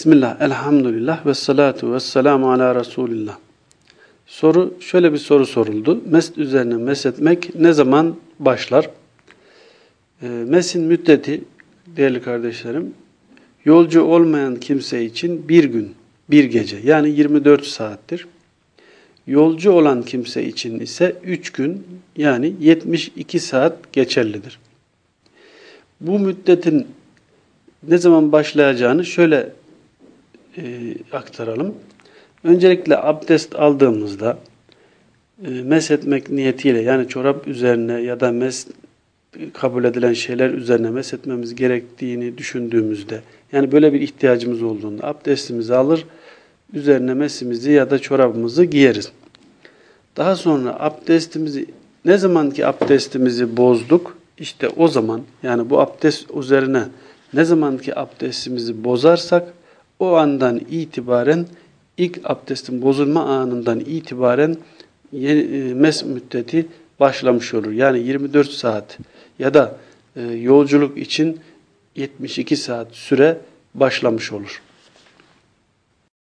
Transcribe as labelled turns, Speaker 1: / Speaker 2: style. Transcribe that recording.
Speaker 1: Bismillah, elhamdülillah ve salatu ve selamu ala Resulillah. Soru, şöyle bir soru soruldu. Mest üzerine mesetmek ne zaman başlar? E, mesin müddeti, değerli kardeşlerim, yolcu olmayan kimse için bir gün, bir gece yani 24 saattir. Yolcu olan kimse için ise 3 gün yani 72 saat geçerlidir. Bu müddetin ne zaman başlayacağını şöyle e, aktaralım. Öncelikle abdest aldığımızda e, mes etmek niyetiyle yani çorap üzerine ya da mes kabul edilen şeyler üzerine mes etmemiz gerektiğini düşündüğümüzde yani böyle bir ihtiyacımız olduğunda abdestimizi alır, üzerine mesimizi ya da çorabımızı giyeriz. Daha sonra abdestimizi ne zaman ki abdestimizi bozduk işte o zaman yani bu abdest üzerine ne zaman ki abdestimizi bozarsak o andan itibaren ilk abdestin bozulma anından itibaren e, mes müddeti başlamış olur. Yani 24 saat ya da e, yolculuk için 72 saat süre başlamış olur.